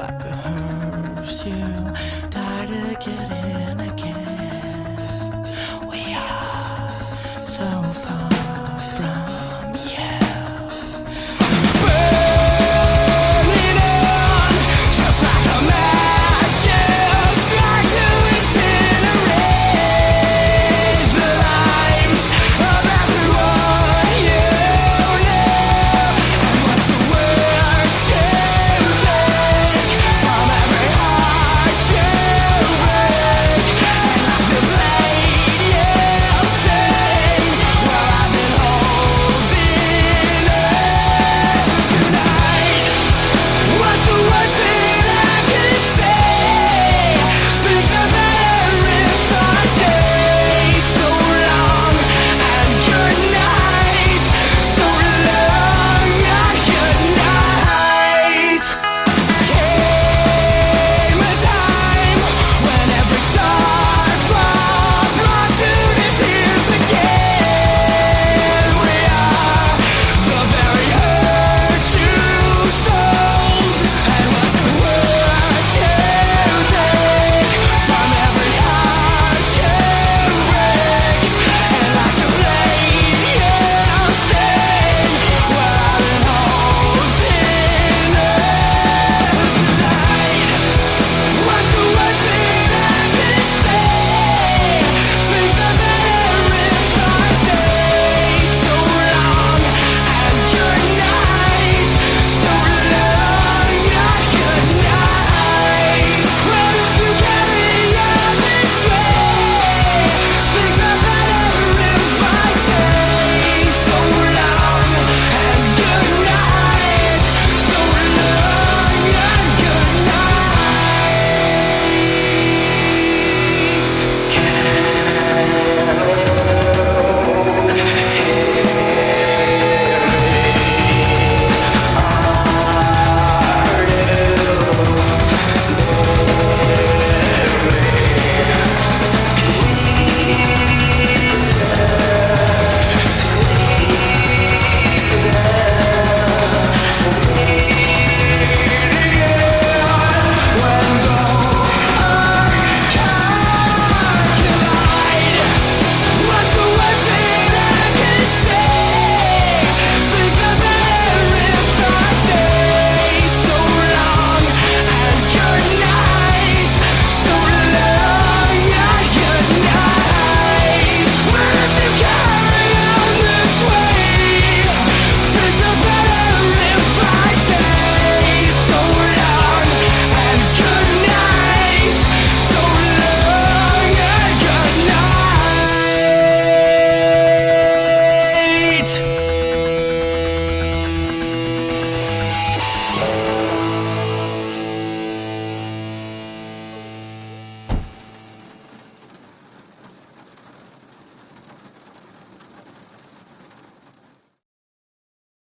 like a herb you die to get in.